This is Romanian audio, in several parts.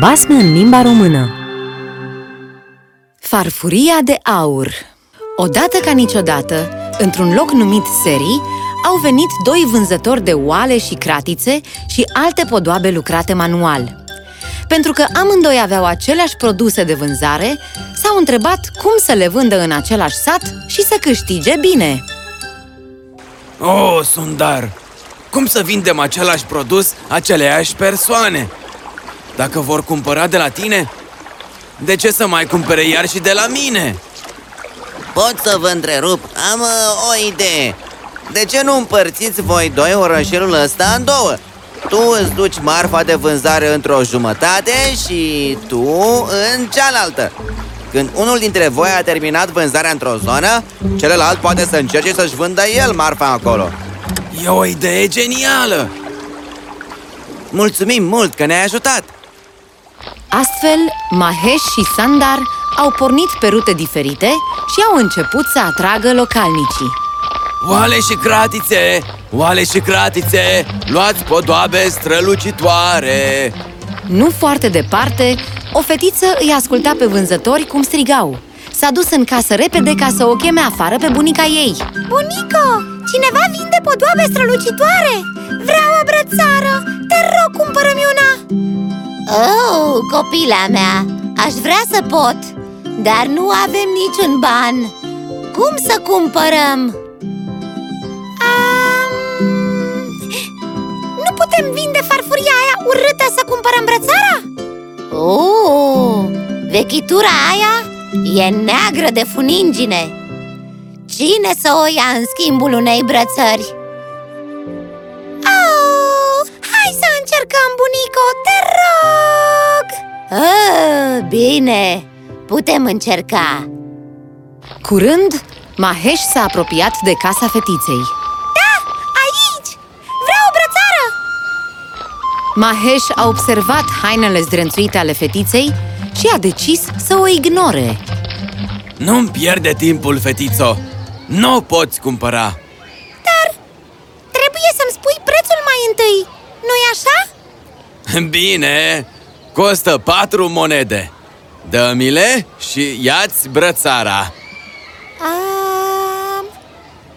Basme în limba română Farfuria de aur Odată ca niciodată, într-un loc numit Serii, au venit doi vânzători de oale și cratițe și alte podoabe lucrate manual. Pentru că amândoi aveau aceleași produse de vânzare, s-au întrebat cum să le vândă în același sat și să câștige bine. Oh, Sundar! Cum să vindem același produs aceleiași persoane? Dacă vor cumpăra de la tine, de ce să mai cumpere iar și de la mine? Pot să vă întrerup? Am uh, o idee De ce nu împărțiți voi doi orășelul ăsta în două? Tu îți duci marfa de vânzare într-o jumătate și tu în cealaltă Când unul dintre voi a terminat vânzarea într-o zonă Celălalt poate să încerce să-și vândă el marfa acolo E o idee genială! Mulțumim mult că ne-ai ajutat! Astfel, Mahesh și Sandar au pornit pe rute diferite și au început să atragă localnicii. Oale și cratițe! Oale și cratițe! Luați podoabe strălucitoare! Nu foarte departe, o fetiță îi asculta pe vânzători cum strigau. S-a dus în casă repede ca să o cheme afară pe bunica ei. Bunico, cineva vinde podoabe strălucitoare! Vreau o brățară! Te rog, cumpără-mi una! Oh, copila mea, aș vrea să pot, dar nu avem niciun ban Cum să cumpărăm? Um, nu putem vinde farfuria aia urâtă să cumpărăm brățara? Oh, vechitura aia e neagră de funingine Cine să o ia în schimbul unei brățări? Oh, hai să încercăm, bunico, te rog! Oh, bine, putem încerca Curând, Mahesh s-a apropiat de casa fetiței. Da, aici! Vreau o brățară! Mahesh a observat hainele zdrențuite ale fetiței și a decis să o ignore. Nu-mi pierde timpul, fetițo! Nu o poți cumpăra! Dar trebuie să-mi spui prețul mai întâi, nu-i așa? Bine, costă patru monede Dă-mi-le și ia-ți brățara Um,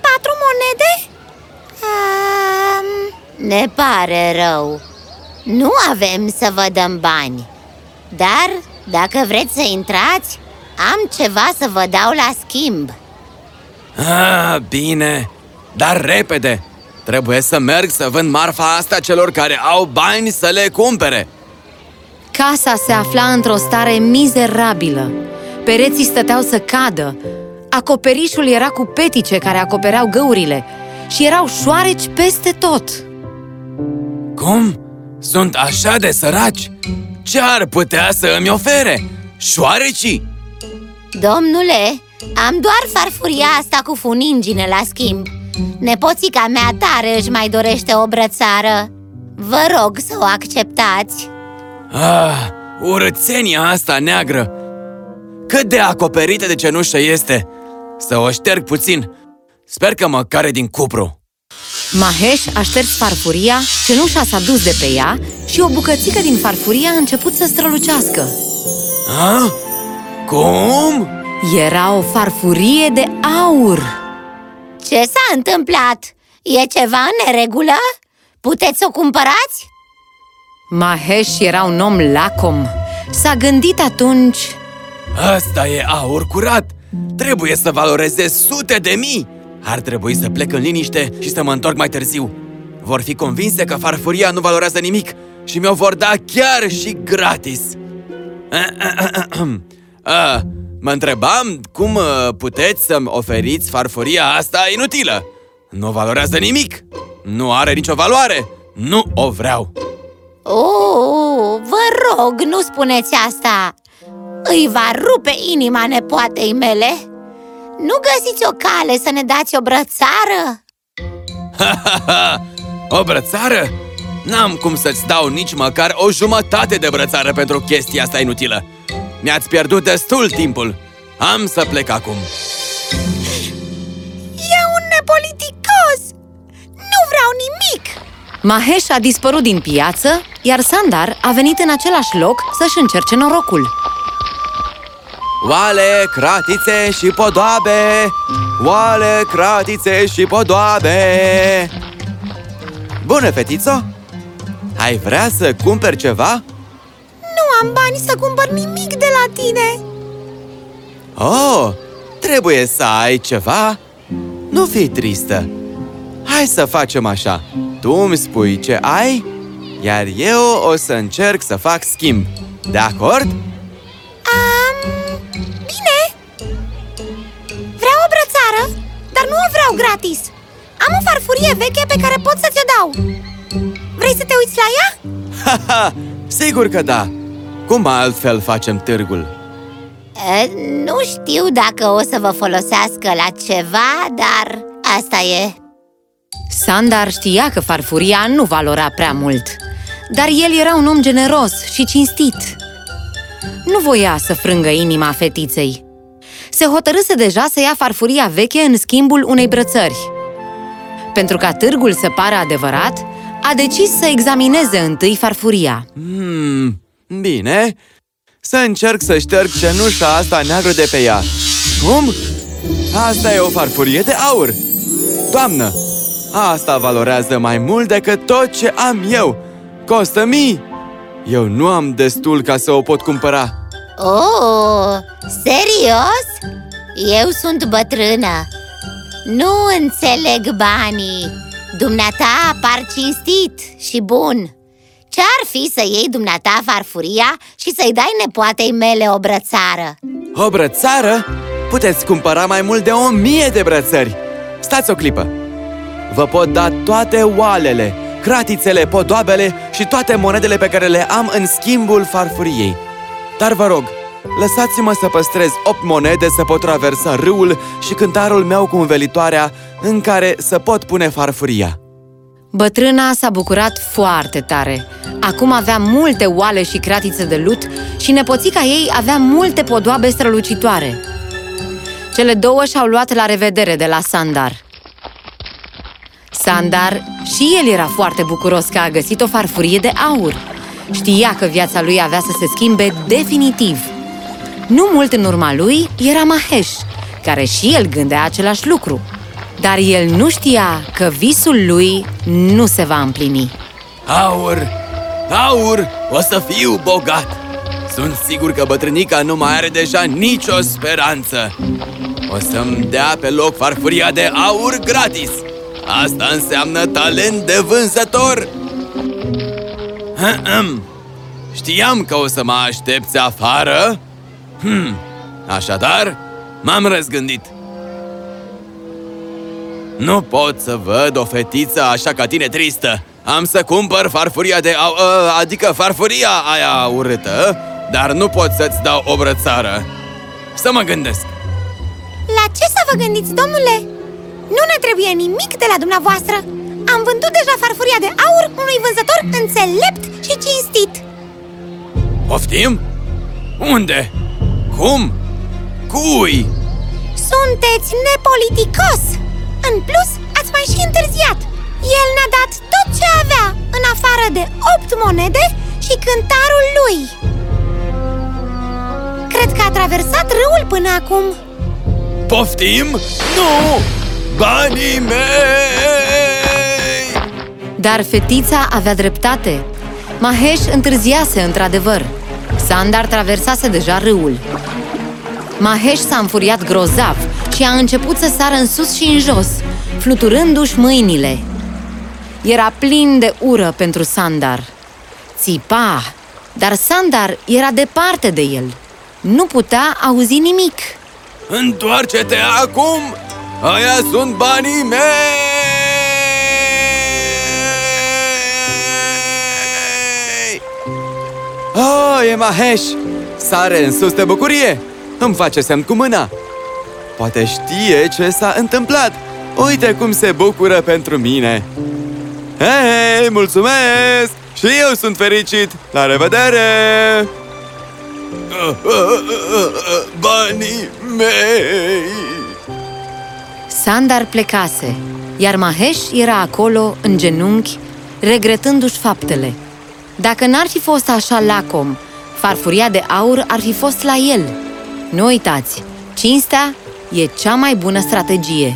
patru monede? Um, ne pare rău Nu avem să vă dăm bani Dar, dacă vreți să intrați, am ceva să vă dau la schimb ah, Bine, dar repede Trebuie să merg să vând marfa asta celor care au bani să le cumpere Casa se afla într-o stare mizerabilă. Pereții stăteau să cadă. Acoperișul era cu petice care acopereau găurile și erau șoareci peste tot. Cum? Sunt așa de săraci? Ce ar putea să îmi ofere? Șoarecii? Domnule, am doar farfuria asta cu funingine la schimb Nepoțica mea tare își mai dorește o brățară Vă rog să o acceptați Ah, urățenia asta neagră! Cât de acoperită de cenușă este! Să o șterg puțin! Sper că mă care din cupru! Mahesh a șters farfuria, cenușa s-a dus de pe ea și o bucățică din farfuria a început să strălucească. Ah? Cum? Era o farfurie de aur! Ce s-a întâmplat? E ceva în neregulă? Puteți să o cumpărați? Mahesh era un om lacom. S-a gândit atunci... Asta e aur curat! Trebuie să valoreze sute de mii! Ar trebui să plec în liniște și să mă întorc mai târziu. Vor fi convinse că farfuria nu valorează nimic și mi-o vor da chiar și gratis. Ah, mă întrebam cum uh, puteți să-mi oferiți farfuria asta inutilă. Nu valorează nimic. Nu are nicio valoare. Nu o vreau. Oh, vă rog, nu spuneți asta! Îi va rupe inima nepoatei mele? Nu găsiți o cale să ne dați o brățară? o brățară? N-am cum să-ți dau nici măcar o jumătate de brățară pentru chestia asta inutilă Mi-ați pierdut destul timpul Am să plec acum E un nepoliticos! Nu vreau nimic! Mahesh a dispărut din piață, iar Sandar a venit în același loc să-și încerce norocul. Oale, cratițe și podoabe! Oale, cratițe și podoabe! Bună, fetițo! Ai vrea să cumperi ceva? Nu am bani să cumpăr nimic de la tine Oh, trebuie să ai ceva? Nu fi tristă! Hai să facem așa! Tu îmi spui ce ai, iar eu o să încerc să fac schimb. De acord? um, Bine Vreau o brățară, dar nu o vreau gratis Am o farfurie veche pe care pot să ți-o dau Vrei să te uiți la ea? Haha, sigur că da! Cum altfel facem târgul? E, nu știu dacă o să vă folosească la ceva, dar asta e Sandar știa că farfuria nu valora prea mult, dar el era un om generos și cinstit. Nu voia să frângă inima fetiței. Se hotărâse deja să ia farfuria veche în schimbul unei brățări. Pentru ca târgul să pară adevărat, a decis să examineze întâi farfuria. Hmm, bine. Să încerc să șterg cenușa asta neagră de pe ea. Cum? Asta e o farfurie de aur! Doamnă, asta valorează mai mult decât tot ce am eu! Costă mii! Eu nu am destul ca să o pot cumpăra. Oh, serios? Eu sunt bătrână Nu înțeleg banii Dumneata par cinstit și bun Ce-ar fi să iei dumneata farfuria și să-i dai nepoatei mele o brățară? O brățară? Puteți cumpăra mai mult de o mie de brățări! Stați o clipă! Vă pot da toate oalele, cratițele, podoabele și toate monedele pe care le am în schimbul farfuriei. Dar vă rog, lăsați-mă să păstrez 8 monede să pot traversa râul și cântarul meu cu învelitoarea în care să pot pune farfuria. Bătrâna s-a bucurat foarte tare. Acum avea multe oale și cratițe de lut și nepoțica ei avea multe podoabe strălucitoare. Cele două și-au luat la revedere de la Sandar. Sandar și el era foarte bucuros că a găsit o farfurie de aur. Știa că viața lui avea să se schimbe definitiv. Nu mult în urma lui era Mahesh, care și el gândea același lucru. Dar el nu știa că visul lui nu se va împlini. Aur! Aur! O să fiu bogat! Sunt sigur că bătrânica nu mai are deja nicio speranță! O să-mi dea pe loc farfuria de aur gratis! Asta înseamnă talent de vânzător! Ahem. Știam că o să mă aștepți afară? Hmm. Așadar, m-am răzgândit. Nu pot să văd o fetiță așa ca tine tristă. Am să cumpăr farfuria de... Au, ă, adică farfuria aia urâtă, dar nu pot să-ți dau o brățară. Să mă gândesc. La ce să vă gândiți, domnule? Nu ne trebuie nimic de la dumneavoastră Am vândut deja farfuria de aur unui vânzător înțelept și cinstit Poftim? Unde? Cum? Cui? Sunteți nepoliticos! În plus, ați mai și întârziat El ne-a dat tot ce avea, în afară de 8 monede și cântarul lui Cred că a traversat râul până acum Poftim? Nu! Banii mei! Dar fetița avea dreptate. Mahesh întârziase într-adevăr. Sandar traversase deja râul. Mahesh s-a înfuriat grozav și a început să sară în sus și în jos, fluturându-și mâinile. Era plin de ură pentru Sandar. Țipa, dar Sandar era departe de el. Nu putea auzi nimic. Întoarce-te acum! Aia sunt banii mei! Oh, e Mahesh! Sare în sus de bucurie! Îmi face semn cu mâna! Poate știe ce s-a întâmplat! Uite cum se bucură pentru mine! Hei, mulțumesc! Și eu sunt fericit! La revedere! Banii mei! Sandar plecase, iar Mahesh era acolo, în genunchi, regretându-și faptele. Dacă n-ar fi fost așa lacom, farfuria de aur ar fi fost la el. Nu uitați, cinstea e cea mai bună strategie.